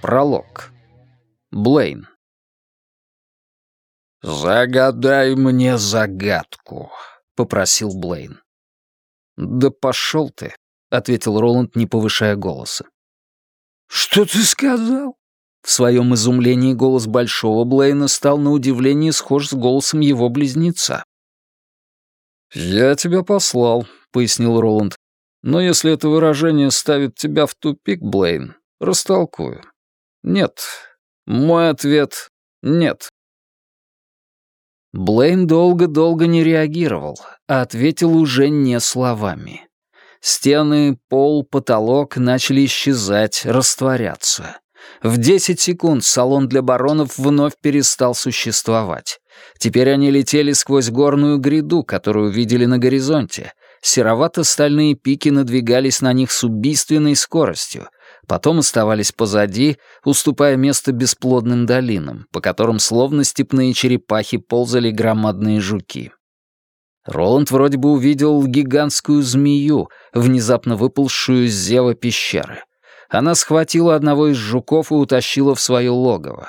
Пролог. Блейн. «Загадай мне загадку», — попросил Блейн. «Да пошел ты», — ответил Роланд, не повышая голоса. «Что ты сказал?» В своем изумлении голос Большого Блейна стал на удивление схож с голосом его близнеца. «Я тебя послал», — пояснил Роланд. «Но если это выражение ставит тебя в тупик, Блейн, растолкую. Нет. Мой ответ — нет». Блейн долго-долго не реагировал, а ответил уже не словами. Стены, пол, потолок начали исчезать, растворяться. В 10 секунд салон для баронов вновь перестал существовать. Теперь они летели сквозь горную гряду, которую видели на горизонте. Серовато-стальные пики надвигались на них с убийственной скоростью, потом оставались позади, уступая место бесплодным долинам, по которым словно степные черепахи ползали громадные жуки. Роланд вроде бы увидел гигантскую змею, внезапно выползшую из зева пещеры. Она схватила одного из жуков и утащила в свое логово.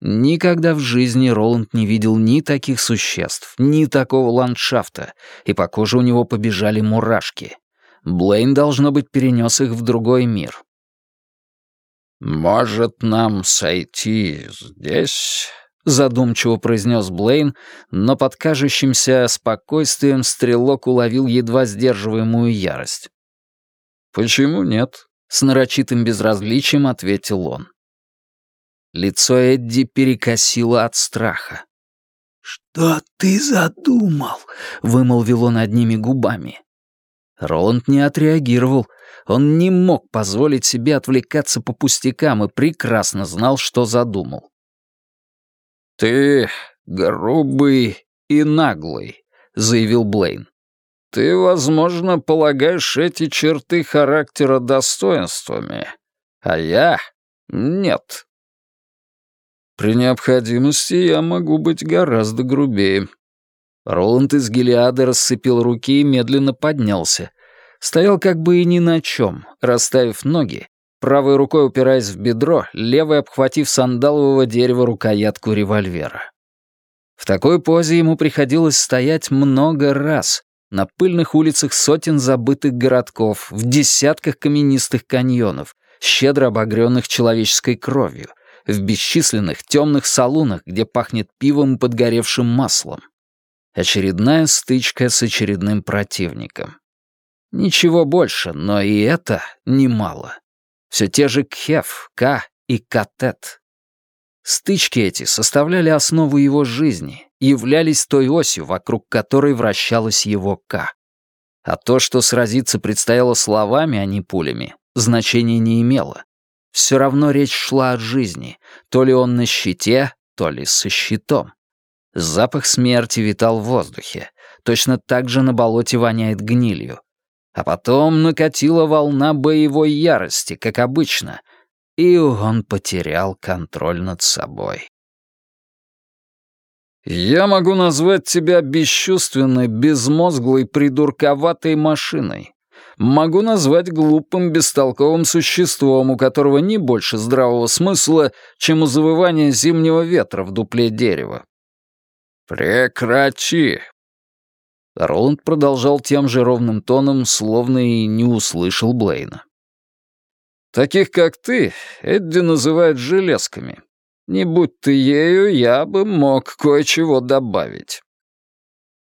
Никогда в жизни Роланд не видел ни таких существ, ни такого ландшафта, и по коже у него побежали мурашки. Блейн, должно быть, перенес их в другой мир. «Может, нам сойти здесь?» — задумчиво произнес Блейн, но под кажущимся спокойствием стрелок уловил едва сдерживаемую ярость. «Почему нет?» — с нарочитым безразличием ответил он. Лицо Эдди перекосило от страха. «Что ты задумал?» — вымолвил он одними губами. Роланд не отреагировал. Он не мог позволить себе отвлекаться по пустякам и прекрасно знал, что задумал. «Ты грубый и наглый», — заявил Блейн. «Ты, возможно, полагаешь эти черты характера достоинствами, а я — нет». При необходимости я могу быть гораздо грубее. Роланд из Гелиада рассыпил руки и медленно поднялся. Стоял как бы и ни на чем, расставив ноги, правой рукой упираясь в бедро, левой обхватив сандалового дерева рукоятку револьвера. В такой позе ему приходилось стоять много раз, на пыльных улицах сотен забытых городков, в десятках каменистых каньонов, щедро обогренных человеческой кровью, в бесчисленных темных салунах, где пахнет пивом и подгоревшим маслом. Очередная стычка с очередным противником. Ничего больше, но и это немало. Все те же Кхев, Ка и Катет. Стычки эти составляли основу его жизни, являлись той осью, вокруг которой вращалась его Ка. А то, что сразиться предстояло словами, а не пулями, значения не имело. Все равно речь шла о жизни, то ли он на щите, то ли со щитом. Запах смерти витал в воздухе. Точно так же на болоте воняет гнилью. А потом накатила волна боевой ярости, как обычно, и он потерял контроль над собой. «Я могу назвать тебя бесчувственной, безмозглой, придурковатой машиной. Могу назвать глупым, бестолковым существом, у которого не больше здравого смысла, чем у завывания зимнего ветра в дупле дерева. «Прекрати!» Роланд продолжал тем же ровным тоном, словно и не услышал Блейна. «Таких, как ты, Эдди называют железками. Не будь ты ею, я бы мог кое-чего добавить».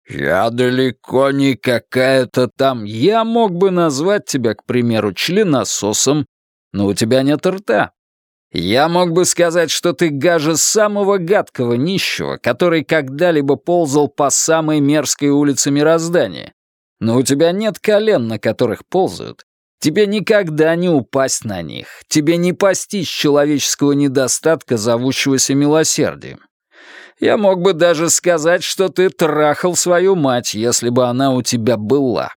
«Я далеко не какая-то там. Я мог бы назвать тебя, к примеру, членососом, но у тебя нет рта. Я мог бы сказать, что ты гаже самого гадкого нищего, который когда-либо ползал по самой мерзкой улице мироздания. Но у тебя нет колен, на которых ползают. Тебе никогда не упасть на них. Тебе не постичь человеческого недостатка, зовущегося милосердием. Я мог бы даже сказать, что ты трахал свою мать, если бы она у тебя была».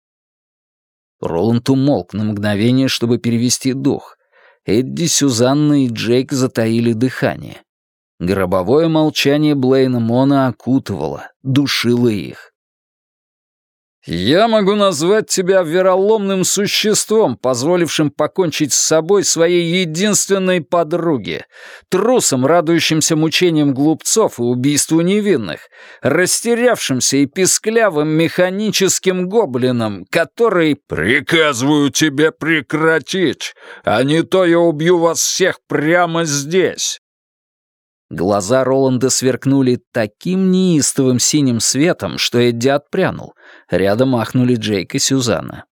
Роланд умолк на мгновение, чтобы перевести дух. Эдди, Сюзанна и Джейк затаили дыхание. Гробовое молчание Блейна Мона окутывало, душило их. Я могу назвать тебя вероломным существом, позволившим покончить с собой своей единственной подруге, трусом, радующимся мучениям глупцов и убийству невинных, растерявшимся и писклявым механическим гоблином, который... «Приказываю тебе прекратить, а не то я убью вас всех прямо здесь!» Глаза Роланда сверкнули таким неистовым синим светом, что Эдди отпрянул. Рядом ахнули Джейк и Сюзанна.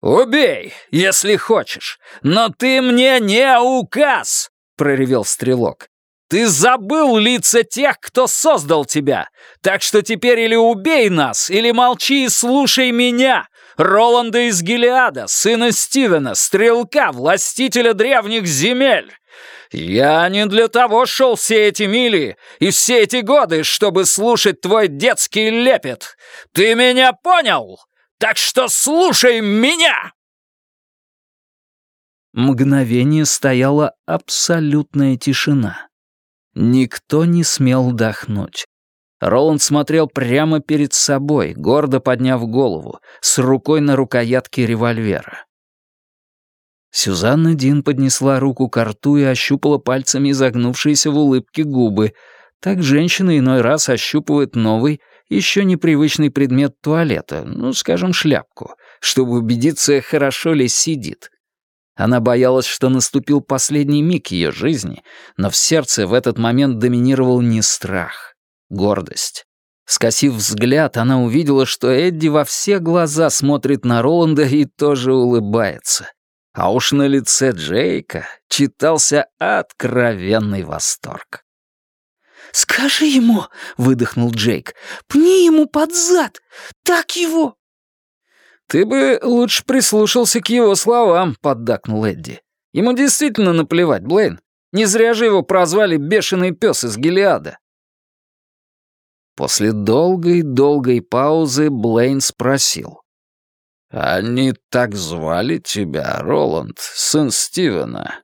«Убей, если хочешь, но ты мне не указ!» — проревел стрелок. «Ты забыл лица тех, кто создал тебя, так что теперь или убей нас, или молчи и слушай меня, Роланда из Гелиада, сына Стивена, стрелка, властителя древних земель!» «Я не для того шел все эти мили и все эти годы, чтобы слушать твой детский лепет. Ты меня понял? Так что слушай меня!» Мгновение стояла абсолютная тишина. Никто не смел дохнуть. Роланд смотрел прямо перед собой, гордо подняв голову, с рукой на рукоятке револьвера. Сюзанна Дин поднесла руку к рту и ощупала пальцами изогнувшиеся в улыбке губы. Так женщина иной раз ощупывает новый, еще непривычный предмет туалета, ну, скажем, шляпку, чтобы убедиться, хорошо ли сидит. Она боялась, что наступил последний миг ее жизни, но в сердце в этот момент доминировал не страх, гордость. Скосив взгляд, она увидела, что Эдди во все глаза смотрит на Роланда и тоже улыбается. А уж на лице Джейка читался откровенный восторг. «Скажи ему», — выдохнул Джейк, — «пни ему под зад! Так его!» «Ты бы лучше прислушался к его словам», — поддакнул Эдди. «Ему действительно наплевать, Блейн. Не зря же его прозвали «бешеный пес из Гелиада». После долгой-долгой паузы Блейн спросил. «Они так звали тебя, Роланд, сын Стивена?»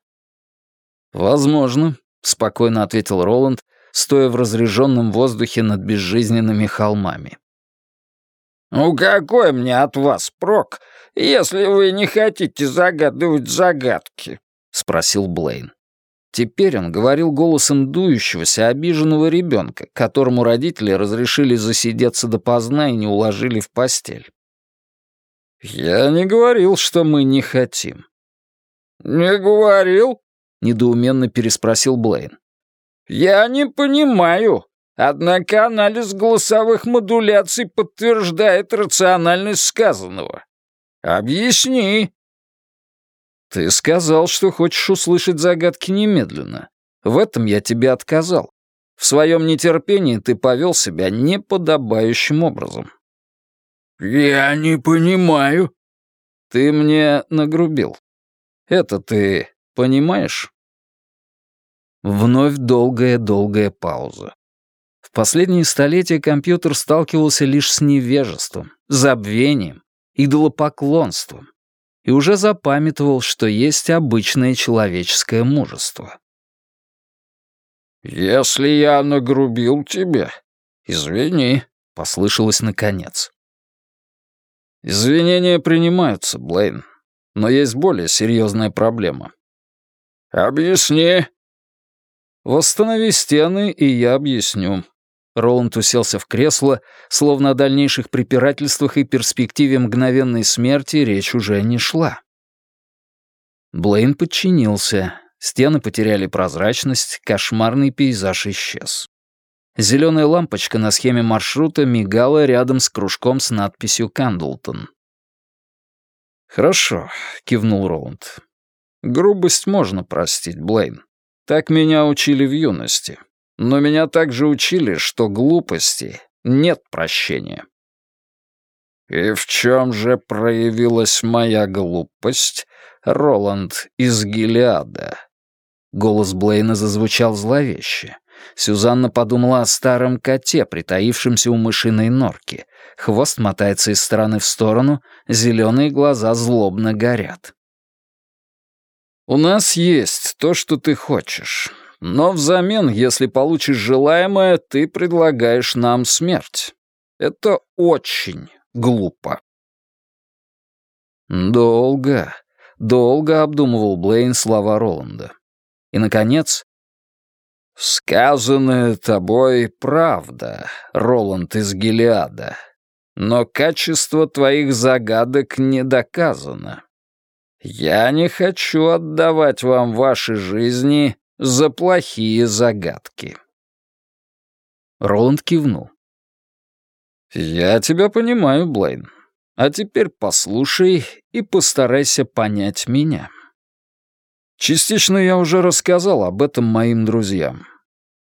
«Возможно», — спокойно ответил Роланд, стоя в разреженном воздухе над безжизненными холмами. «Ну какой мне от вас прок, если вы не хотите загадывать загадки?» — спросил Блейн. Теперь он говорил голосом дующегося, обиженного ребенка, которому родители разрешили засидеться допоздна и не уложили в постель. «Я не говорил, что мы не хотим». «Не говорил?» — недоуменно переспросил Блейн. «Я не понимаю. Однако анализ голосовых модуляций подтверждает рациональность сказанного. Объясни». «Ты сказал, что хочешь услышать загадки немедленно. В этом я тебе отказал. В своем нетерпении ты повел себя неподобающим образом. «Я не понимаю». «Ты мне нагрубил. Это ты понимаешь?» Вновь долгая-долгая пауза. В последние столетия компьютер сталкивался лишь с невежеством, забвением, идолопоклонством и уже запамятовал, что есть обычное человеческое мужество. «Если я нагрубил тебя, извини», — послышалось наконец. Извинения принимаются, Блейн. Но есть более серьезная проблема. Объясни. Восстанови стены, и я объясню. Роланд уселся в кресло, словно о дальнейших препирательствах и перспективе мгновенной смерти речь уже не шла. Блейн подчинился. Стены потеряли прозрачность, кошмарный пейзаж исчез. Зеленая лампочка на схеме маршрута мигала рядом с кружком с надписью «Кандлтон». «Хорошо», — кивнул Роланд. «Грубость можно простить, Блейн. Так меня учили в юности. Но меня также учили, что глупости нет прощения». «И в чем же проявилась моя глупость, Роланд из Гелиада?» Голос Блейна зазвучал зловеще. Сюзанна подумала о старом коте, притаившемся у мышиной норки. Хвост мотается из стороны в сторону, зеленые глаза злобно горят. «У нас есть то, что ты хочешь. Но взамен, если получишь желаемое, ты предлагаешь нам смерть. Это очень глупо. Долго, долго обдумывал Блейн слова Роланда. И, наконец, «Сказанное тобой правда, Роланд из Гелиада, но качество твоих загадок не доказано. Я не хочу отдавать вам ваши жизни за плохие загадки». Роланд кивнул. «Я тебя понимаю, Блейн. А теперь послушай и постарайся понять меня». Частично я уже рассказал об этом моим друзьям.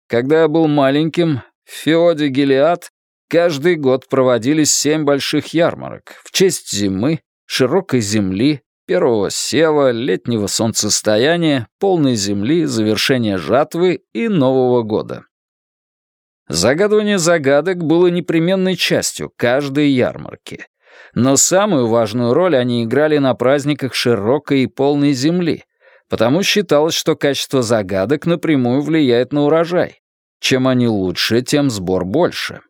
Когда я был маленьким, в Феоде Гелиад каждый год проводились семь больших ярмарок в честь зимы, широкой земли, первого сева, летнего солнцестояния, полной земли, завершения жатвы и Нового года. Загадывание загадок было непременной частью каждой ярмарки. Но самую важную роль они играли на праздниках широкой и полной земли — потому считалось, что качество загадок напрямую влияет на урожай. Чем они лучше, тем сбор больше.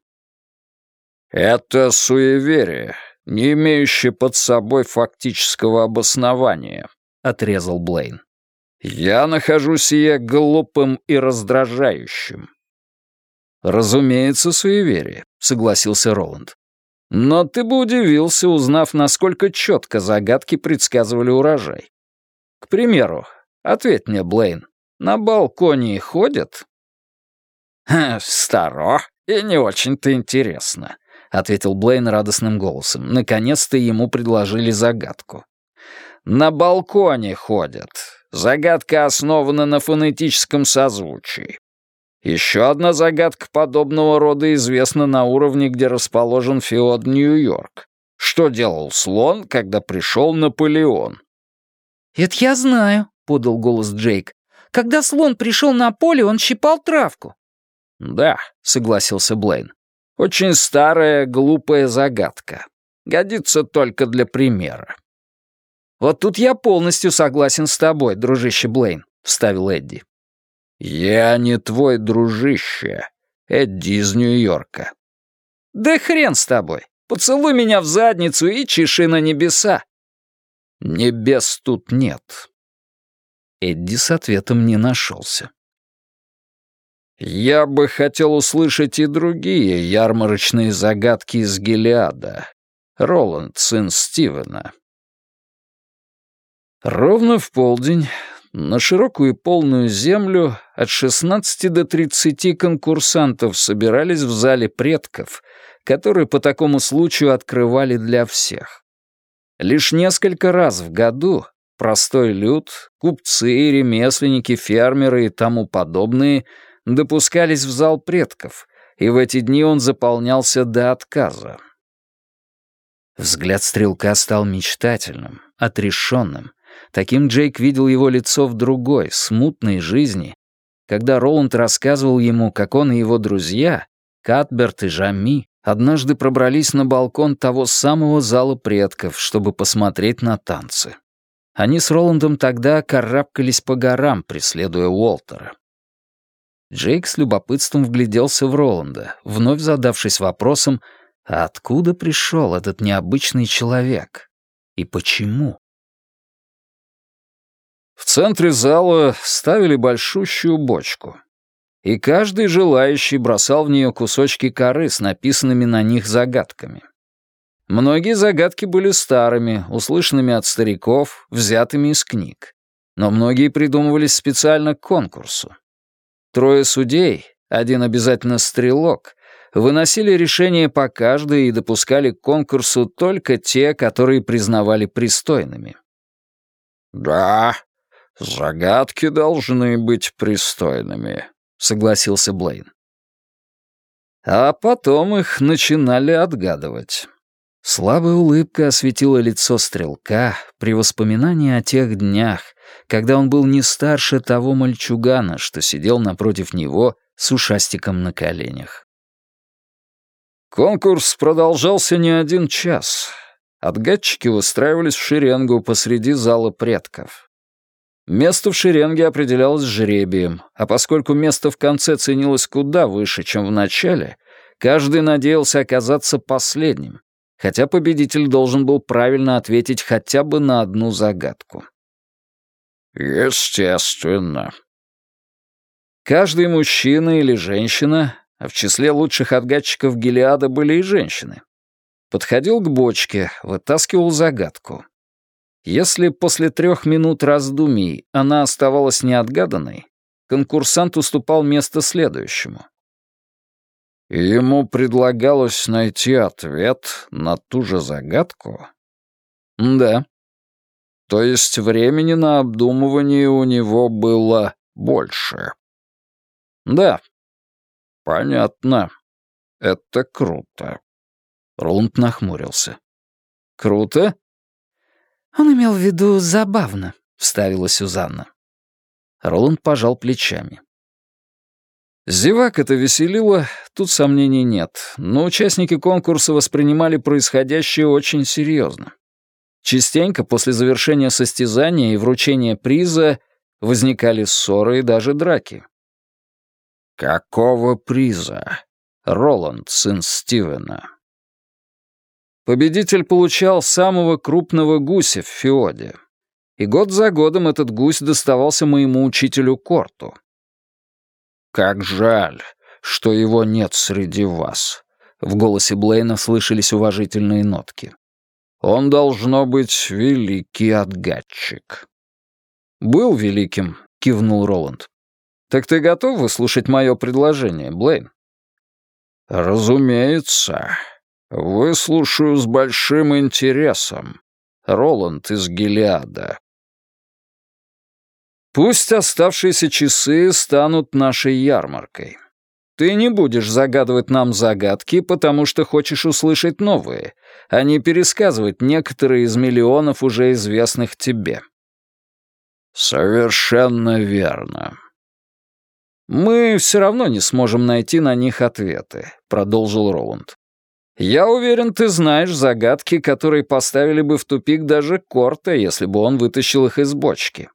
«Это суеверие, не имеющее под собой фактического обоснования», — отрезал Блейн. «Я нахожу сие глупым и раздражающим». «Разумеется, суеверие», — согласился Роланд. «Но ты бы удивился, узнав, насколько четко загадки предсказывали урожай. К примеру, ответь мне, Блейн, на балконе ходят?» «Старо и не очень-то интересно», — ответил Блейн радостным голосом. Наконец-то ему предложили загадку. «На балконе ходят. Загадка основана на фонетическом созвучии. Еще одна загадка подобного рода известна на уровне, где расположен феод Нью-Йорк. Что делал слон, когда пришел Наполеон? «Это я знаю», — подал голос Джейк. «Когда слон пришел на поле, он щипал травку». «Да», — согласился Блейн. «Очень старая, глупая загадка. Годится только для примера». «Вот тут я полностью согласен с тобой, дружище Блейн», — вставил Эдди. «Я не твой дружище, Эдди из Нью-Йорка». «Да хрен с тобой. Поцелуй меня в задницу и чеши на небеса. Небес тут нет. Эдди с ответом не нашелся. Я бы хотел услышать и другие ярмарочные загадки из Гелиада. Роланд, сын Стивена. Ровно в полдень на широкую и полную землю от 16 до 30 конкурсантов собирались в зале предков, которые по такому случаю открывали для всех. Лишь несколько раз в году простой люд, купцы, ремесленники, фермеры и тому подобные допускались в зал предков, и в эти дни он заполнялся до отказа. Взгляд стрелка стал мечтательным, отрешенным. Таким Джейк видел его лицо в другой, смутной жизни, когда Роланд рассказывал ему, как он и его друзья, Катберт и Жами, однажды пробрались на балкон того самого зала предков, чтобы посмотреть на танцы. Они с Роландом тогда карабкались по горам, преследуя Уолтера. Джейк с любопытством вгляделся в Роланда, вновь задавшись вопросом, а откуда пришел этот необычный человек? И почему? В центре зала ставили большущую бочку и каждый желающий бросал в нее кусочки коры с написанными на них загадками. Многие загадки были старыми, услышанными от стариков, взятыми из книг. Но многие придумывались специально к конкурсу. Трое судей, один обязательно стрелок, выносили решения по каждой и допускали к конкурсу только те, которые признавали пристойными. «Да, загадки должны быть пристойными», — согласился Блейн. А потом их начинали отгадывать. Слабая улыбка осветила лицо стрелка при воспоминании о тех днях, когда он был не старше того мальчугана, что сидел напротив него с ушастиком на коленях. Конкурс продолжался не один час. Отгадчики выстраивались в шеренгу посреди зала предков. Место в шеренге определялось жребием, а поскольку место в конце ценилось куда выше, чем в начале, каждый надеялся оказаться последним, хотя победитель должен был правильно ответить хотя бы на одну загадку. «Естественно». Каждый мужчина или женщина, а в числе лучших отгадчиков Гелиада были и женщины, подходил к бочке, вытаскивал загадку. Если после трех минут раздумий она оставалась неотгаданной, конкурсант уступал место следующему. Ему предлагалось найти ответ на ту же загадку? Да. То есть времени на обдумывание у него было больше? Да. Понятно. Это круто. Роланд нахмурился. Круто? Он имел в виду забавно, вставила Сюзанна. Роланд пожал плечами. Зевак это веселило, тут сомнений нет, но участники конкурса воспринимали происходящее очень серьезно. Частенько после завершения состязания и вручения приза возникали ссоры и даже драки. «Какого приза?» Роланд, сын Стивена. Победитель получал самого крупного гуся в Феоде. И год за годом этот гусь доставался моему учителю Корту. «Как жаль, что его нет среди вас», — в голосе Блейна слышались уважительные нотки. «Он должно быть великий отгадчик». «Был великим», — кивнул Роланд. «Так ты готов выслушать мое предложение, Блейн?» «Разумеется. Выслушаю с большим интересом. Роланд из Гелиада». Пусть оставшиеся часы станут нашей ярмаркой. Ты не будешь загадывать нам загадки, потому что хочешь услышать новые, а не пересказывать некоторые из миллионов уже известных тебе. Совершенно верно. Мы все равно не сможем найти на них ответы, продолжил Роланд. Я уверен, ты знаешь загадки, которые поставили бы в тупик даже Корта, если бы он вытащил их из бочки.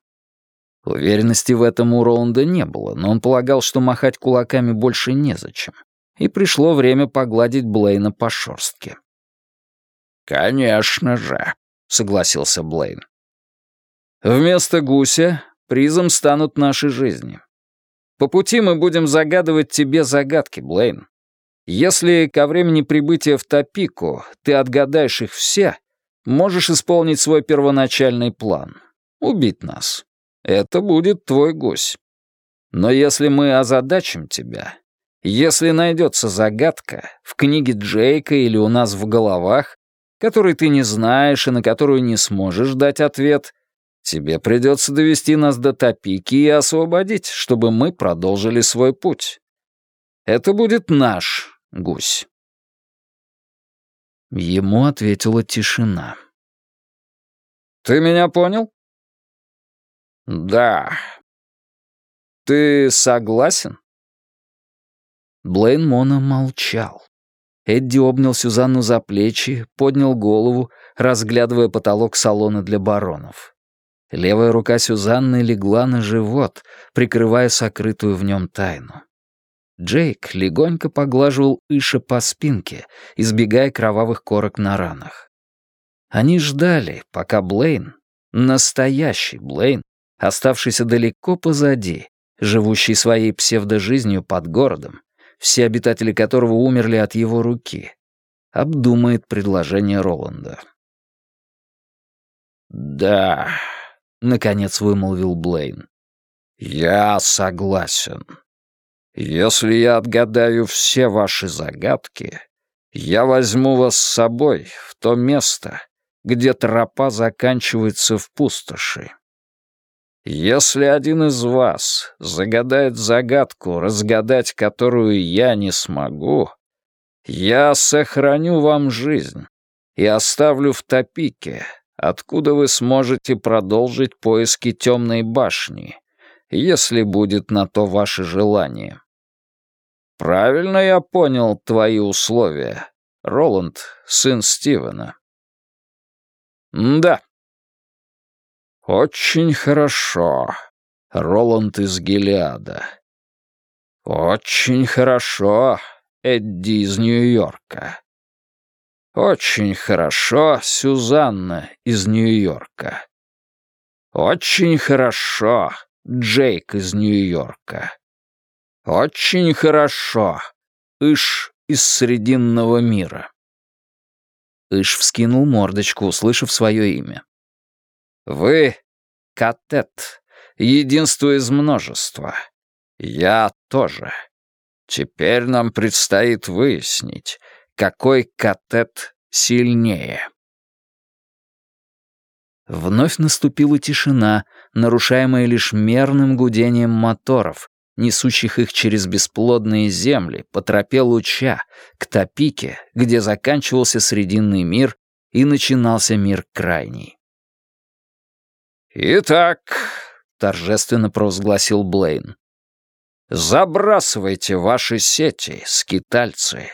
Уверенности в этом у Роланда не было, но он полагал, что махать кулаками больше незачем. И пришло время погладить Блейна по шорстке. «Конечно же», — согласился Блейн. «Вместо гуся призом станут наши жизни. По пути мы будем загадывать тебе загадки, Блейн. Если ко времени прибытия в Топику ты отгадаешь их все, можешь исполнить свой первоначальный план — убить нас. Это будет твой гусь. Но если мы озадачим тебя, если найдется загадка в книге Джейка или у нас в головах, которой ты не знаешь и на которую не сможешь дать ответ, тебе придется довести нас до топики и освободить, чтобы мы продолжили свой путь. Это будет наш гусь. Ему ответила тишина. «Ты меня понял?» «Да». «Ты согласен?» Блейн Мона молчал. Эдди обнял Сюзанну за плечи, поднял голову, разглядывая потолок салона для баронов. Левая рука Сюзанны легла на живот, прикрывая сокрытую в нем тайну. Джейк легонько поглаживал Иша по спинке, избегая кровавых корок на ранах. Они ждали, пока Блейн, настоящий Блейн, оставшийся далеко позади, живущий своей псевдожизнью под городом, все обитатели которого умерли от его руки, обдумает предложение Роланда. «Да», — наконец вымолвил Блейн, — «я согласен. Если я отгадаю все ваши загадки, я возьму вас с собой в то место, где тропа заканчивается в пустоши. Если один из вас загадает загадку, разгадать которую я не смогу, я сохраню вам жизнь и оставлю в топике, откуда вы сможете продолжить поиски темной башни, если будет на то ваше желание. Правильно я понял твои условия, Роланд, сын Стивена? Да. «Очень хорошо. Роланд из Гелиада. Очень хорошо. Эдди из Нью-Йорка. Очень хорошо, Сюзанна из Нью-Йорка. Очень хорошо, Джейк из Нью-Йорка. Очень хорошо, Иш из Срединного мира. Иш вскинул мордочку, услышав свое имя. «Вы — Катет, единство из множества. Я тоже. Теперь нам предстоит выяснить, какой Катет сильнее». Вновь наступила тишина, нарушаемая лишь мерным гудением моторов, несущих их через бесплодные земли, по тропе луча, к топике, где заканчивался Срединный мир и начинался мир крайний. «Итак», — торжественно провозгласил Блейн, «забрасывайте ваши сети, скитальцы.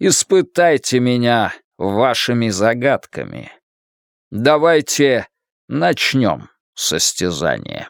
Испытайте меня вашими загадками. Давайте начнем состязание».